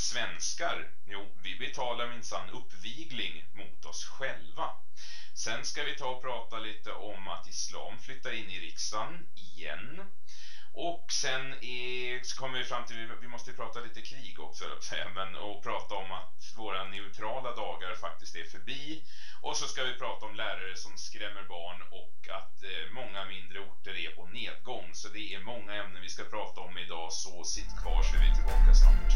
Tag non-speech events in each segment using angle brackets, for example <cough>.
svenskar, jo, vi betalar minsann uppvigling mot oss själva. Sen ska vi ta och prata lite om att islam flyttar in i riksdagen igen. Och sen är, så kommer vi fram till vi måste prata lite krig också men, och prata om att våra neutrala dagar faktiskt är förbi. Och så ska vi prata om lärare som skrämmer barn och att eh, många mindre orter är på nedgång. Så det är många ämnen vi ska prata om idag så sitt kvar så är vi tillbaka snart.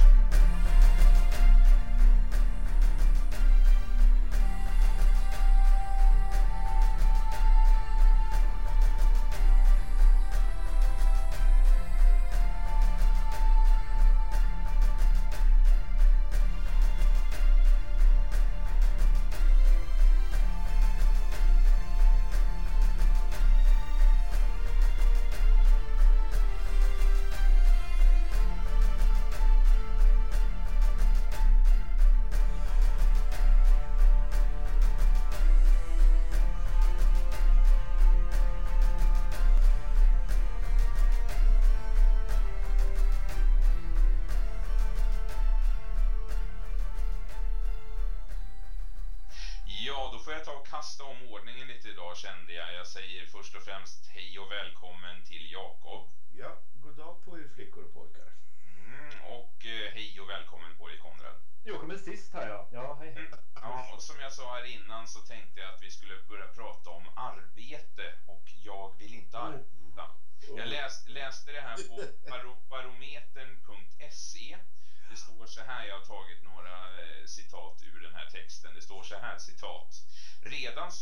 jag ta och kasta om ordningen lite idag kände jag. Jag säger först och främst hej och välkommen till Jakob. Ja, god dag på er flickor och pojkar. Mm, och eh, hej och välkommen på dig Konrad. Jag kommer sist här ja. Ja, hej, hej. Mm, ja, och som jag sa här innan så tänkte jag att vi skulle börja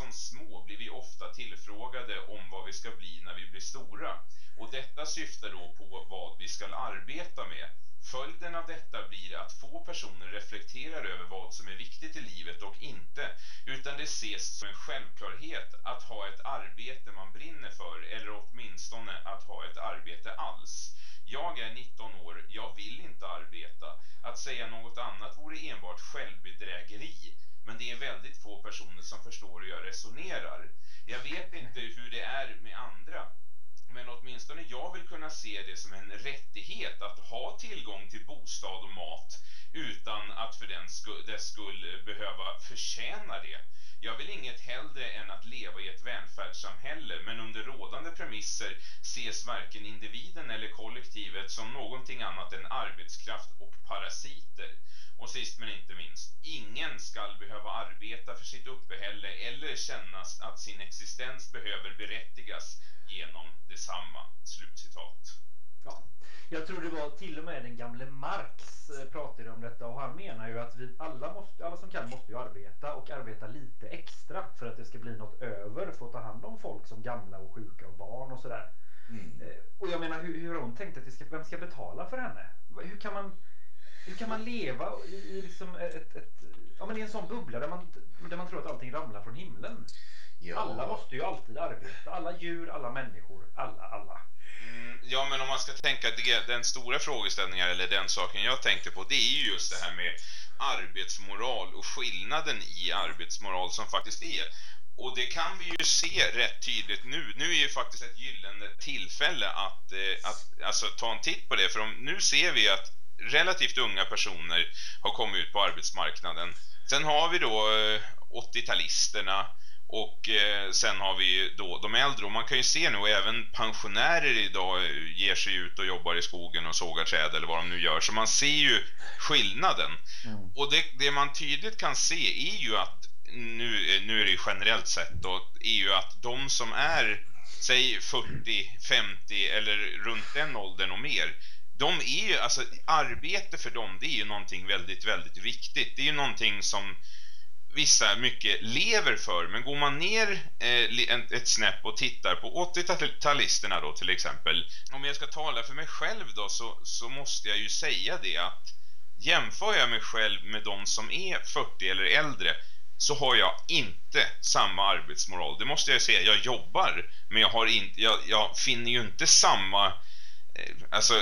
som små blir vi ofta tillfrågade om vad vi ska bli när vi blir stora och detta syftar då på vad vi ska arbeta med. Följden av detta blir att få personer reflekterar över vad som är viktigt i livet och inte, utan det ses som en självklarhet att ha ett arbete man brinner för eller åtminstone att ha ett arbete alls. Jag är 19 år, jag vill inte arbeta. Att säga något annat vore enbart självbedrägeri. Men det är väldigt få personer som förstår hur jag resonerar. Jag vet inte hur det är med andra. Men åtminstone jag vill kunna se det som en rättighet att ha tillgång till bostad och mat utan att för den skull, dess skull behöva förtjäna det. Jag vill inget hellre än att leva i ett välfärdssamhälle men under rådande premisser ses varken individen eller kollektivet som någonting annat än arbetskraft och parasiter. Och sist men inte minst, ingen skall behöva arbeta för sitt uppehälle eller kännas att sin existens behöver berättigas genom detsamma." Slutcitat. Ja. Jag tror det var till och med den gamle Marx eh, pratade om detta och han menar ju att vi alla, måste, alla som kan måste ju arbeta och arbeta lite extra för att det ska bli något över för att ta hand om folk som gamla och sjuka och barn och sådär. Mm. Eh, och jag menar hur, hur hon tänkt att det ska, vem ska betala för henne? Hur kan man stora frågeställningen eller den saken jag tänkte på det är ju just det här med arbetsmoral och skillnaden i arbetsmoral som faktiskt är. Och det kan vi ju se rätt tydligt nu. Nu är ju faktiskt ett gyllene tillfälle att, eh, att alltså, ta en titt på det. För om, nu ser vi att relativt unga personer har kommit ut på arbetsmarknaden. Sen har vi då eh, 80-talisterna och eh, sen har vi då de äldre och man kan ju se nu även pensionärer idag ger sig ut och jobbar i skogen och sågar träd eller vad de nu gör. Så man ser ju skillnaden. Mm. Och det, det, man tydligt kan se är ju att nu, nu är det generellt sett då, är ju att de som är säg 40, 50 eller runt den åldern och mer de är ju, alltså arbete för dem det är ju någonting väldigt, väldigt viktigt. Det är ju någonting som vissa mycket lever för. Men går man ner eh, ett snäpp och tittar på 80-talisterna då till exempel. Om jag ska tala för mig själv då så, så måste jag ju säga det att jämför jag mig själv med de som är 40 eller äldre så har jag inte samma arbetsmoral. Det måste jag säga. Jag jobbar men jag, har inte, jag, jag finner ju inte samma alltså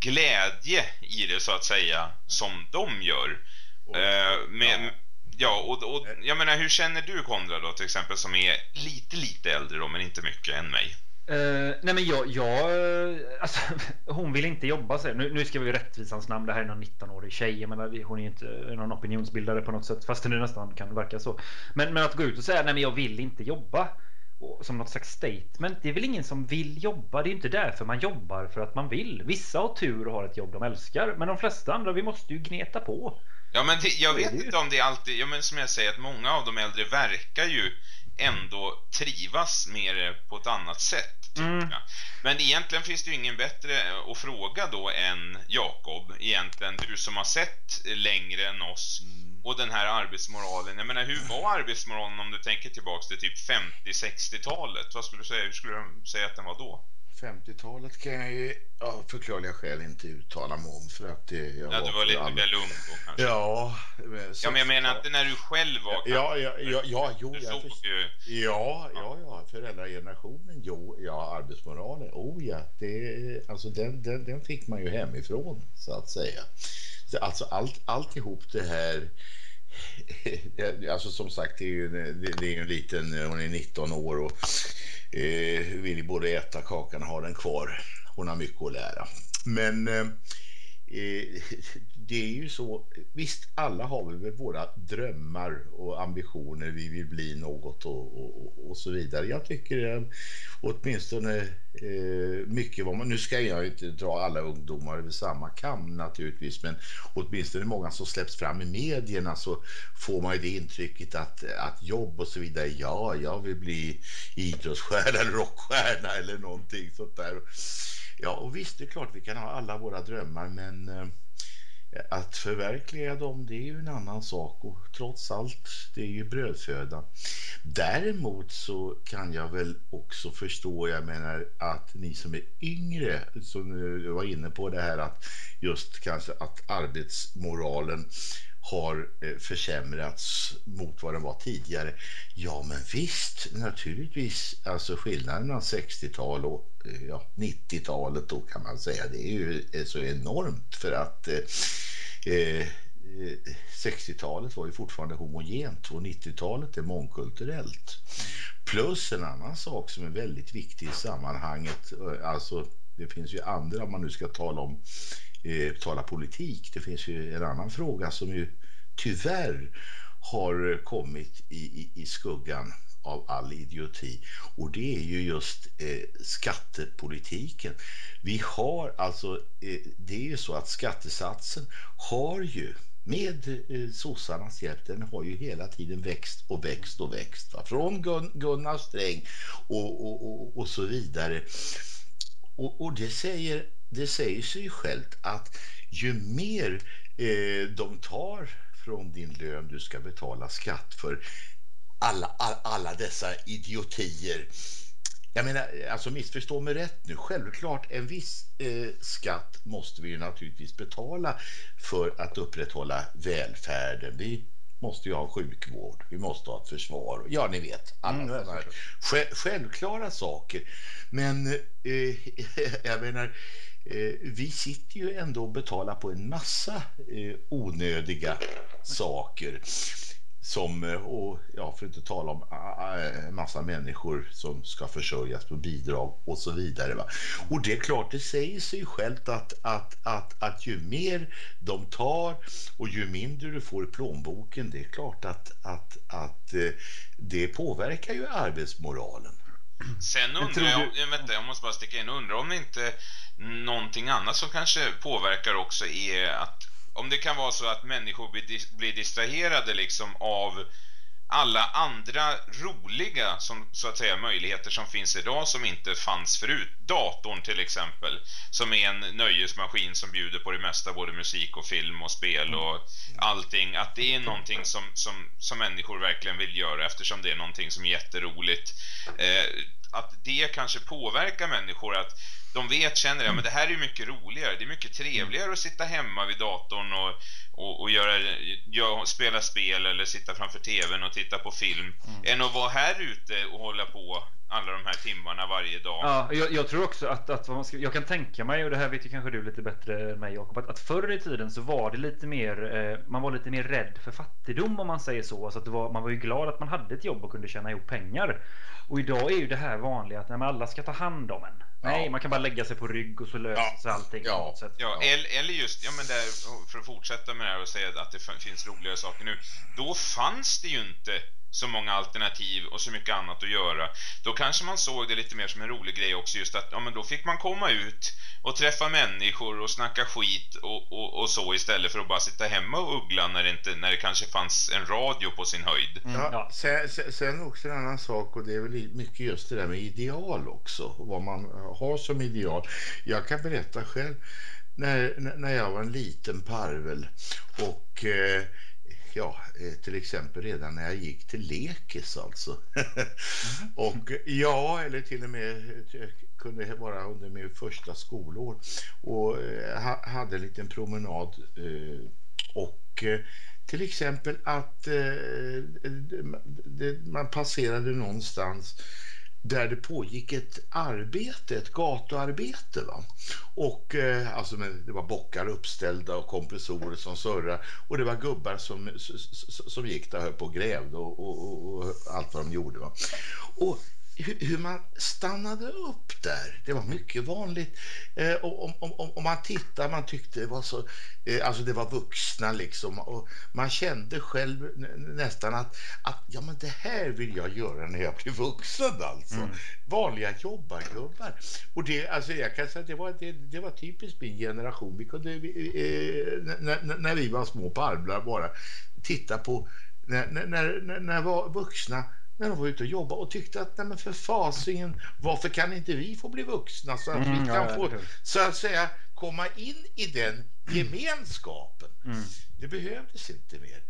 glädje i det så att säga som de gör. Och, eh, med, ja. ja, och, och jag menar hur känner du Konrad då till exempel som är lite lite äldre då men inte mycket än mig? Uh, nej men jag, jag alltså, <laughs> hon vill inte jobba så nu, nu ska vi i rättvisans namn, det här är någon 19-årig tjej, jag menar, hon är inte någon opinionsbildare på något sätt, fast det nu nästan kan verka så. Men, men att gå ut och säga nej men jag vill inte jobba som något slags statement. Det är väl ingen som vill jobba. Det är inte därför man jobbar för att man vill. Vissa har tur och har ett jobb de älskar, men de flesta andra, vi måste ju gneta på. Ja, men det, jag vet inte om det är alltid, ja men som jag säger att många av de äldre verkar ju ändå trivas med det på ett annat sätt. Mm. Men egentligen finns det ju ingen bättre att fråga då än Jakob, egentligen du som har sett längre än oss och den här arbetsmoralen. Jag menar, hur var arbetsmoralen om du tänker tillbaks till typ 50-60-talet? Vad skulle du säga? Hur skulle du säga att den var då? 50-talet kan jag ju av förklarliga skäl inte uttala mig om för att det, jag ja, var du var lite väl ung då kanske? Ja. Men, ja, men jag menar inte när du själv var Ja, ja, ja, ja jo, jag först... ju... ja, ja, ja, föräldragenerationen, jo, ja, arbetsmoralen, oh ja, det, alltså den, den, den fick man ju hemifrån så att säga. Så, alltså allt, alltihop det här <laughs> Alltså som sagt, det är ju, det är en liten, hon är 19 år och eh, vill både äta kakan och ha den kvar. Hon har mycket att lära. Men eh, eh, det är ju så, visst alla har vi väl våra drömmar och ambitioner, vi vill bli något och, och, och så vidare. Jag tycker eh, åtminstone eh, mycket vad man, nu ska jag inte dra alla ungdomar över samma kam naturligtvis, men åtminstone många som släpps fram i medierna så får man ju det intrycket att, att jobb och så vidare, ja, jag vill bli idrottsstjärna eller rockstjärna eller någonting sånt där. Ja, och visst, det är klart vi kan ha alla våra drömmar, men eh, att förverkliga dem, det är ju en annan sak och trots allt, det är ju brödföda. Däremot så kan jag väl också förstå, jag menar att ni som är yngre, som var inne på det här att just kanske att arbetsmoralen har eh, försämrats mot vad den var tidigare. Ja, men visst, naturligtvis. Alltså skillnaden mellan 60-tal och ja, 90-talet då kan man säga, det är ju eh, så enormt för att eh, eh 60-talet var ju fortfarande homogent och 90-talet är mångkulturellt. Plus en annan sak som är väldigt viktig i sammanhanget, eh, alltså det finns ju andra om man nu ska tala om eh, tala politik. Det finns ju en annan fråga som ju tyvärr har kommit i, i, i skuggan av all idioti och det är ju just eh, skattepolitiken. Vi har alltså, eh, det är ju så att skattesatsen har ju med eh, sossarnas hjälp, den har ju hela tiden växt och växt och växt. Va? Från Gun Gunnar Sträng och, och, och, och så vidare. Och, och det säger det säger sig självt att ju mer eh, de tar från din lön du ska betala skatt för alla, all, alla dessa idiotier. Jag menar, alltså missförstå mig rätt nu. Självklart, en viss eh, skatt måste vi ju naturligtvis betala för att upprätthålla välfärden. Vi måste ju ha sjukvård, vi måste ha ett försvar. Ja, ni vet, alla mm, sådana självklara saker. Men eh, <laughs> jag menar, Eh, vi sitter ju ändå och betalar på en massa eh, onödiga saker som, eh, och ja, för att inte tala om en massa människor som ska försörjas på bidrag och så vidare. Va? Och det är klart, det säger sig självt att, att, att, att ju mer de tar och ju mindre du får i plånboken, det är klart att, att, att det påverkar ju arbetsmoralen. Sen undrar jag, jag, vänta, jag måste bara sticka in, undrar om inte någonting annat som kanske påverkar också är att om det kan vara så att människor blir distraherade liksom av alla andra roliga som, så att säga, möjligheter som finns idag som inte fanns förut. Datorn till exempel, som är en nöjesmaskin som bjuder på det mesta, både musik och film och spel och allting. Att det är någonting som, som, som människor verkligen vill göra eftersom det är någonting som är jätteroligt. Eh, att det kanske påverkar människor att de vet, känner jag, men det här är mycket roligare. Det är mycket trevligare att sitta hemma vid datorn och och, och göra, göra, spela spel eller sitta framför tvn och titta på film mm. än att vara här ute och hålla på alla de här timmarna varje dag. Ja, jag, jag tror också att, att ska, jag kan tänka mig, och det här vet ju kanske du lite bättre än mig Jakob, att, att förr i tiden så var det lite mer, eh, man var lite mer rädd för fattigdom om man säger så. Alltså att var, man var ju glad att man hade ett jobb och kunde tjäna ihop pengar. Och idag är ju det här vanliga att nej, alla ska ta hand om en. Nej, man kan bara lägga sig på rygg och så löser ja. sig allting. Ja, ja. ja. Eller, just, ja men där, för att fortsätta med det här och säga att det finns roligare saker nu. Då fanns det ju inte så många alternativ och så mycket annat att göra. Då kanske man såg det lite mer som en rolig grej också just att ja, men då fick man komma ut och träffa människor och snacka skit och, och, och så istället för att bara sitta hemma och uggla när det, inte, när det kanske fanns en radio på sin höjd. Mm. Ja, sen, sen också en annan sak och det är väl mycket just det där med ideal också. Vad man har som ideal. Jag kan berätta själv när, när jag var en liten parvel och eh, ja, eh, till exempel redan när jag gick till lekis alltså. <laughs> Och ja, eller till och med eh, kunde vara under min första skolår och eh, hade en liten promenad eh, och till exempel att man passerade någonstans där det pågick ett arbete, ett gatuarbete. Va? Och eh, alltså det var bockar uppställda och kompressorer som surrade och det var gubbar som, som gick där och höll på och grävde och, och, och, allt vad de gjorde. Va? Och hur man stannade upp där. Det var mycket vanligt. Eh, om, om, om, man tittar, man tyckte det var så, eh, alltså det var vuxna liksom och man kände själv nästan att, att ja men det här vill jag göra när jag blir vuxen alltså. Mm. Vanliga jobbargubbar. Och det, alltså jag kan säga att det var, det, det var typiskt min generation. Vi kunde, eh, när, när vi var små parvlar bara titta på när, när, när, när var vuxna när de var ute och jobbade och tyckte att nej men för fasingen, varför kan inte vi få bli vuxna så att mm, vi kan ja, få så att säga komma in i den gemenskapen. Mm. Det behövdes inte mer.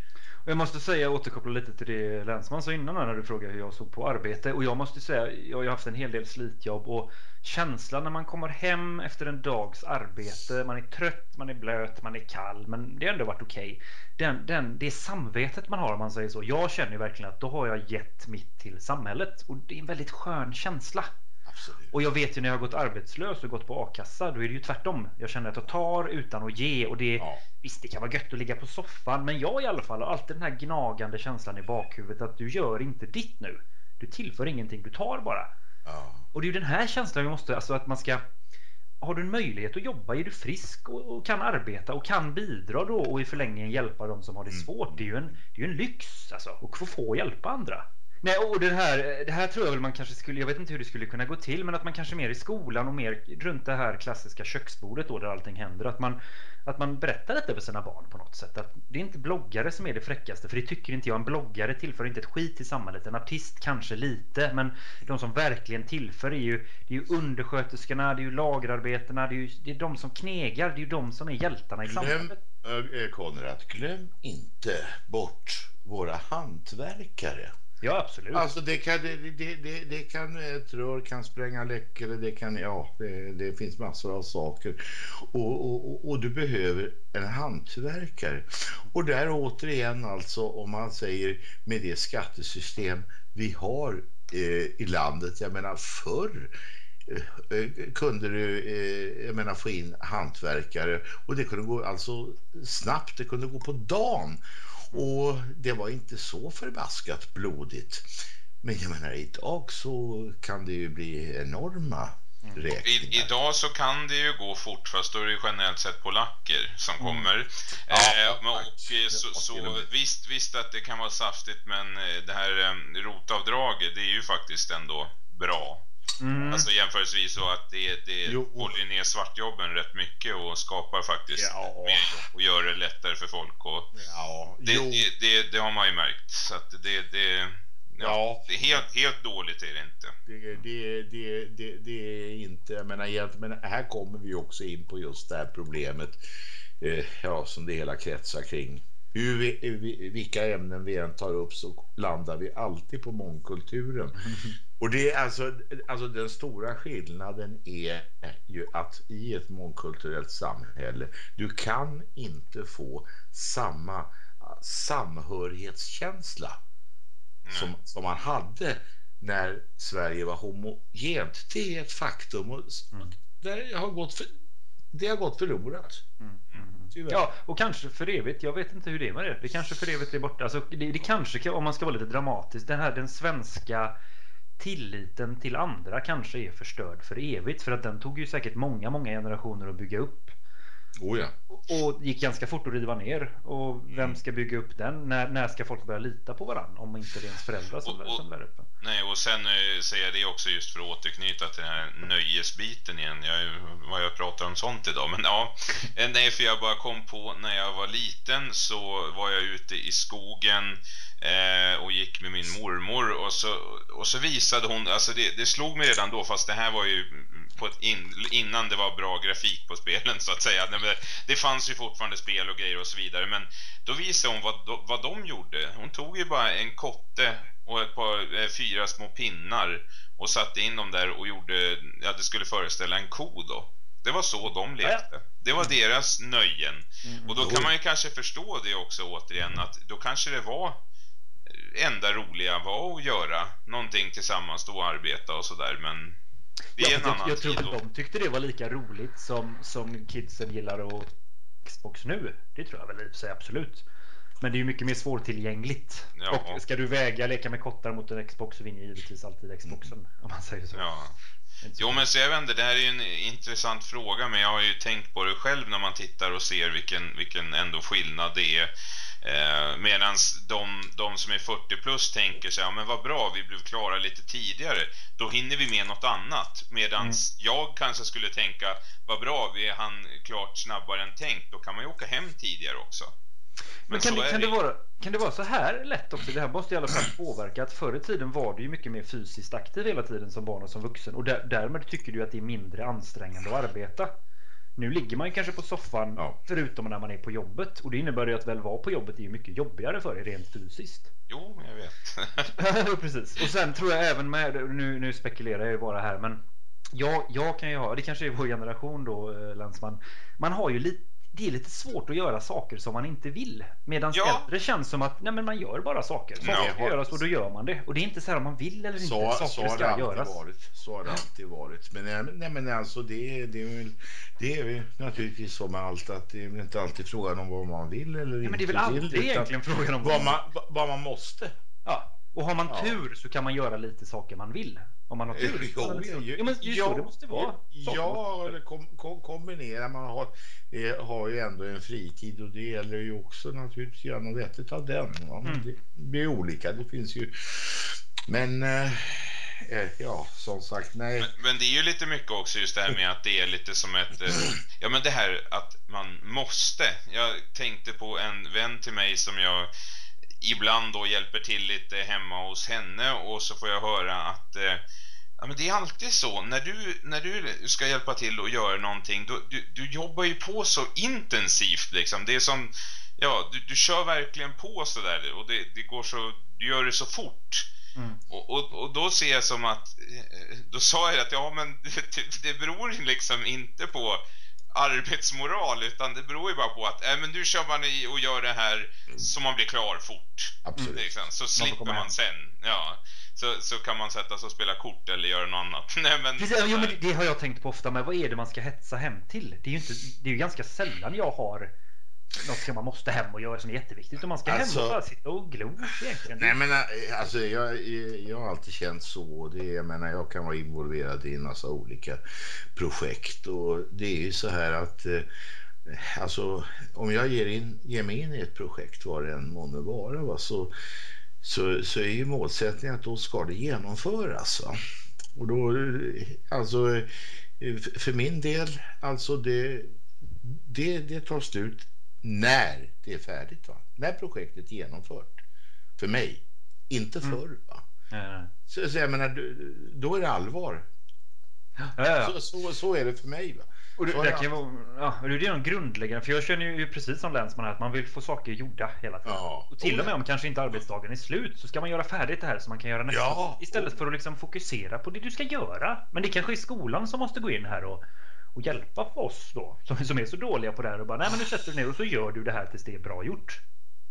Och jag måste säga, återkoppla lite till det Länsman sa innan när du frågade hur jag såg på arbete. Och jag måste säga, jag har haft en hel del slitjobb och känslan när man kommer hem efter en dags arbete, man är trött, man är blöt, man är kall, men det har ändå varit okej. Okay. Den, den, det samvetet man har om man säger så. Jag känner ju verkligen att då har jag gett mitt till samhället och det är en väldigt skön känsla. Absolut. Och jag vet ju när jag har gått arbetslös och gått på a-kassa, då är det ju tvärtom. Jag känner att jag tar utan att ge och det, ja. visst det kan vara gött att ligga på soffan, men jag i alla fall har alltid den här gnagande känslan i bakhuvudet att du gör inte ditt nu. Du tillför ingenting, du tar bara. Ja. Och det är ju den här känslan vi måste, alltså att man ska har du en möjlighet att jobba, är du frisk och, och, kan arbeta och kan bidra då och i förlängningen hjälpa de som har det mm. svårt. Det är ju en, det är en lyx alltså, att få, få hjälpa andra. Nej, och det här, det här tror jag väl man kanske skulle, jag vet inte hur det skulle kunna gå till, men att man kanske mer i skolan och mer runt det här klassiska köksbordet då där allting händer, att man, att man berättar detta för sina barn på något sätt. Att det är inte bloggare som är det fräckaste, för det tycker inte jag. En bloggare tillför inte ett skit till samhället. En artist kanske lite, men de som verkligen tillför är ju, det är ju undersköterskorna, det är ju lagerarbetarna, det är ju det är de som knegar, det är ju de som är hjältarna i glöm, samhället. Glöm, Konrad, glöm inte bort våra hantverkare. Ja, absolut. Alltså det kan, det, det, det, det, kan, ett rör kan spränga läckor, det kan, ja, det, det finns massor av saker. Och, och, och, du behöver en hantverkare. Och där återigen alltså, om man säger med det skattesystem vi har eh, i landet, jag menar förr eh, eh, kunde du eh, jag menar, få in hantverkare och det kunde gå alltså snabbt, det kunde gå på dagen och det var inte så förbaskat blodigt. Men jag menar, idag så kan det ju bli enorma mm. räkningar. I, idag så kan det ju gå fort, fast då är det generellt sett polacker som mm. kommer. Ja, eh, och, och, så, så visst, visst att det kan vara saftigt, men eh, det här eh, rotavdraget, det är ju faktiskt ändå bra. Mm. Alltså jämförelsevis så att det, det håller ner svartjobben rätt mycket och skapar faktiskt ja. mer jobb och gör det lättare för folk. Och ja. det, det, det, det, har man ju märkt. Så att det, det, ja, det är helt, helt dåligt är det inte. Det, det, det, det, det är inte, jag menar, men här kommer vi också in på just det här problemet eh, ja, som det hela kretsar kring hur vi, vilka ämnen vi än tar upp så landar vi alltid på mångkulturen. Och det är alltså, alltså den stora skillnaden är ju att i ett mångkulturellt samhälle du kan inte få samma samhörighetskänsla som, som man hade när Sverige var homogent. Det är ett faktum och mm. det, har gått för, det har gått förlorat. Mm. Mm. Ja, och kanske för evigt. Jag vet inte hur det är med det. Det kanske för evigt är borta. Alltså, det, det kanske, om man ska vara lite dramatisk, den här den svenska tilliten till andra kanske är förstörd för evigt. För att den tog ju säkert många, många generationer att bygga upp. Oh ja. Och gick ganska fort att riva ner. Och vem ska bygga upp den? När, när ska folk börja lita på varandra? Om inte det är ens föräldrar som, och, och, som lär upp den. Nej, och sen äh, säger jag det också just för att återknyta till den här nöjesbiten igen. Jag, vad jag pratar om sånt idag. Men ja, eh, nej, för jag bara kom på när jag var liten så var jag ute i skogen eh, och gick med min mormor och så, och så visade hon, alltså det, det slog mig redan då fast det här var ju på ett in, innan det var bra grafik på spelen så att säga. Det fanns ju fortfarande spel och grejer och så vidare men då visade hon vad, vad de gjorde. Hon tog ju bara en kotte och ett par, eh, fyra små pinnar och satte in dem där och gjorde, ja det skulle föreställa en ko då. Det var så de lekte. Det var deras nöjen. Mm. Och då kan man ju kanske förstå det också återigen att då kanske det var enda roliga var att göra någonting tillsammans då och arbeta och sådär men det är ja, en jag, annan jag tror att de tyckte det var lika roligt som, som kidsen gillar och Xbox nu. Det tror jag väl i sig absolut. Men det är ju mycket mer svårtillgängligt. Ja. Och ska du väga leka med kottar mot en Xbox så vinner givetvis alltid Xboxen. Om man säger så. Ja. Jo men så jag vet det här är ju en intressant fråga men jag har ju tänkt på det själv när man tittar och ser vilken, vilken ändå skillnad det är Eh, Medan de, de som är 40 plus tänker sig, ja men vad bra, vi blev klara lite tidigare. Då hinner vi med något annat. Medan mm. jag kanske skulle tänka, vad bra, vi hann klart snabbare än tänkt. Då kan man ju åka hem tidigare också. Men, men kan, det, kan, det vara, kan det vara så här lätt också? Det här måste i alla fall påverka att förr i tiden var du ju mycket mer fysiskt aktiv hela tiden som barn och som vuxen. Och där, därmed tycker du att det är mindre ansträngande att arbeta. Nu ligger man kanske på soffan ja. förutom när man är på jobbet och det innebär ju att väl vara på jobbet är ju mycket jobbigare för er rent fysiskt. Jo, jag vet. <laughs> Precis. Och sen tror jag även med, nu, nu spekulerar jag ju bara här men jag, jag kan ju ha, det kanske är vår generation då eh, Länsman, man har ju lite det är lite svårt att göra saker som man inte vill. Medan ja. äldre känns som att nej, men man gör bara saker. Saker ja. ska göras och då gör man det. Och det är inte så här om man vill eller så, inte. Saker så har ska det göras. Varit. Så har det alltid varit. Men, nej, men alltså det, det, är det är naturligtvis så med allt att det är inte alltid frågan om vad man vill eller nej, inte men Det är väl alltid vill, egentligen frågan om vad man, vad man måste. Ja, och har man ja. tur så kan man göra lite saker man vill. Om man har tur. <laughs> Jo, jo, jo, men just ja, så det måste vara. Ja, eller kom, kom, kombinera. Man har, eh, har ju ändå en fritid och det gäller ju också naturligtvis att göra något vettigt av den. Ja, mm. Det blir olika. Det finns ju... Men... Eh, eh, ja, som sagt, nej. Men, men, det är ju lite mycket också just det här med att det är lite som ett... Eh, ja, men det här att man måste. Jag tänkte på en vän till mig som jag ibland då hjälper till lite hemma hos henne och så får jag höra att eh, ja, men det är alltid så när du, när du ska hjälpa till och göra någonting då, du, du jobbar ju på så intensivt liksom. Det är som ja, du, du kör verkligen på så där och det, det går så du gör det så fort. Mm. Och, och, och, då ser jag som att eh, då sa jag att ja men <laughs> det, det beror liksom inte på arbetsmoral utan det beror ju bara på att äh, men nu kör man i och gör det här mm. så man blir klar fort. Absolut. Liksom. Så slipper man, man sen. Ja. Så, så kan man sätta sig och spela kort eller göra något annat. <laughs> Nej, men, Precis, jo, men det har jag tänkt på ofta med. Vad är det man ska hetsa hem till? Det är ju, inte, det är ju ganska sällan jag har något som man måste hem och göra som är jätteviktigt. Utan man ska alltså, hem och bara sitta och glo egentligen. Nej men äh, alltså jag, jag har alltid känt så. Det, jag menar jag kan vara involverad i en massa olika projekt och det är ju så här att äh, alltså om jag ger, in, ger mig in i ett projekt vad det än månde vara va, så, så, så är ju målsättningen att då ska det genomföras. Va? Och då alltså för min del alltså det det, det tar slut när det är färdigt. Va? När projektet är genomfört. För mig. Inte mm. förr. Va? Ja. Så, så jag menar, då är det allvar. Ja. Så, så, så, är det för mig. Va? Och det, det, kan vara, ja, det är de grundläggande, för jag känner ju precis som länsman att man vill få saker gjorda hela tiden. Ja. Och till och med om kanske inte arbetsdagen är slut så ska man göra färdigt det här så man kan göra nästa. Ja. Istället för att liksom fokusera på det du ska göra. Men det kanske är skolan som måste gå in här och, och hjälpa oss då, som, som är så dåliga på det här och bara nej men nu sätter du ner och så gör du det här tills det är bra gjort.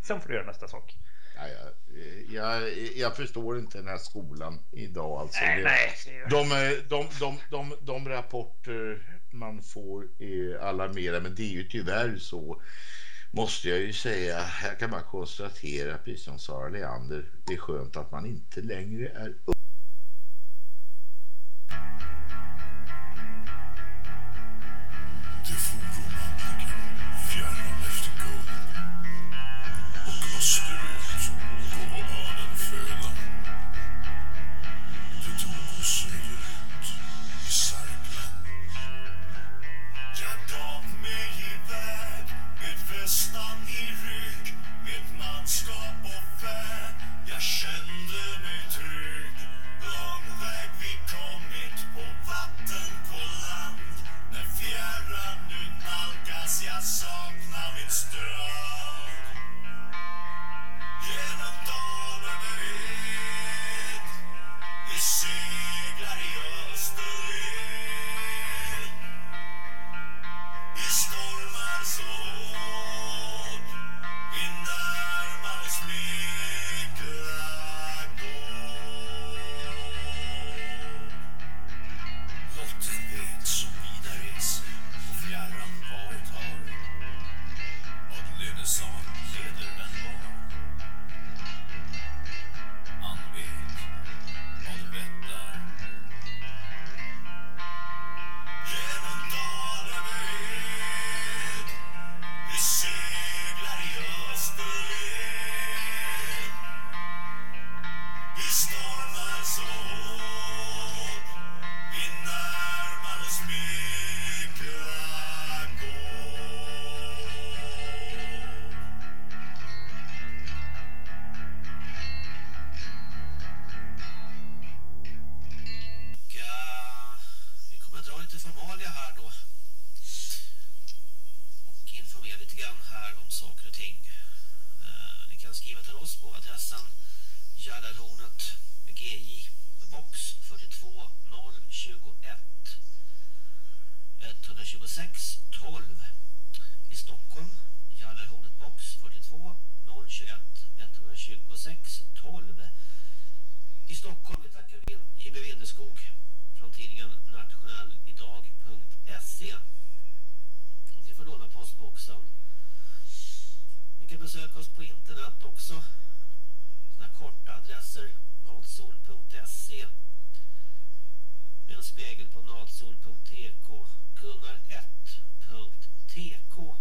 Sen får du göra nästa sak. Ja, jag, jag, jag, förstår inte den här skolan idag. Alltså, nej, det, nej. De, de, de, de, de rapporter man får är alarmerande, men det är ju tyvärr så måste jag ju säga. Här kan man konstatera, precis som Sara Leander, det är skönt att man inte längre är Beautiful romantiken, fjärran efter guld och klosterrymden också. Såna korta adresser. Natsol.se Med en spegel på natsol.tk Gunnar1.tk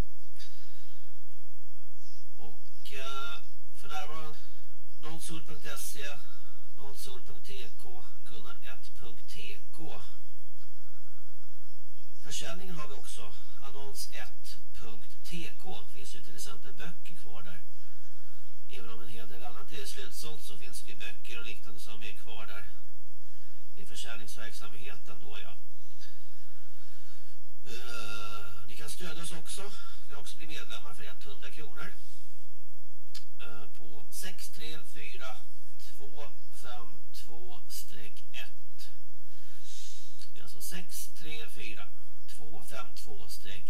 Och eh, för närvarande natsol.se natsol.tk Gunnar1.tk Försäljningen har vi också annons1.tk finns ju till exempel böcker kvar där. Även om en hel del annat är slutsålt så finns det böcker och liknande som är kvar där i försäljningsverksamheten då ja. Uh, ni kan stödja oss också. Ni kan också bli medlemmar för 100 kronor uh, på 634252-1. Det är alltså 634252-1.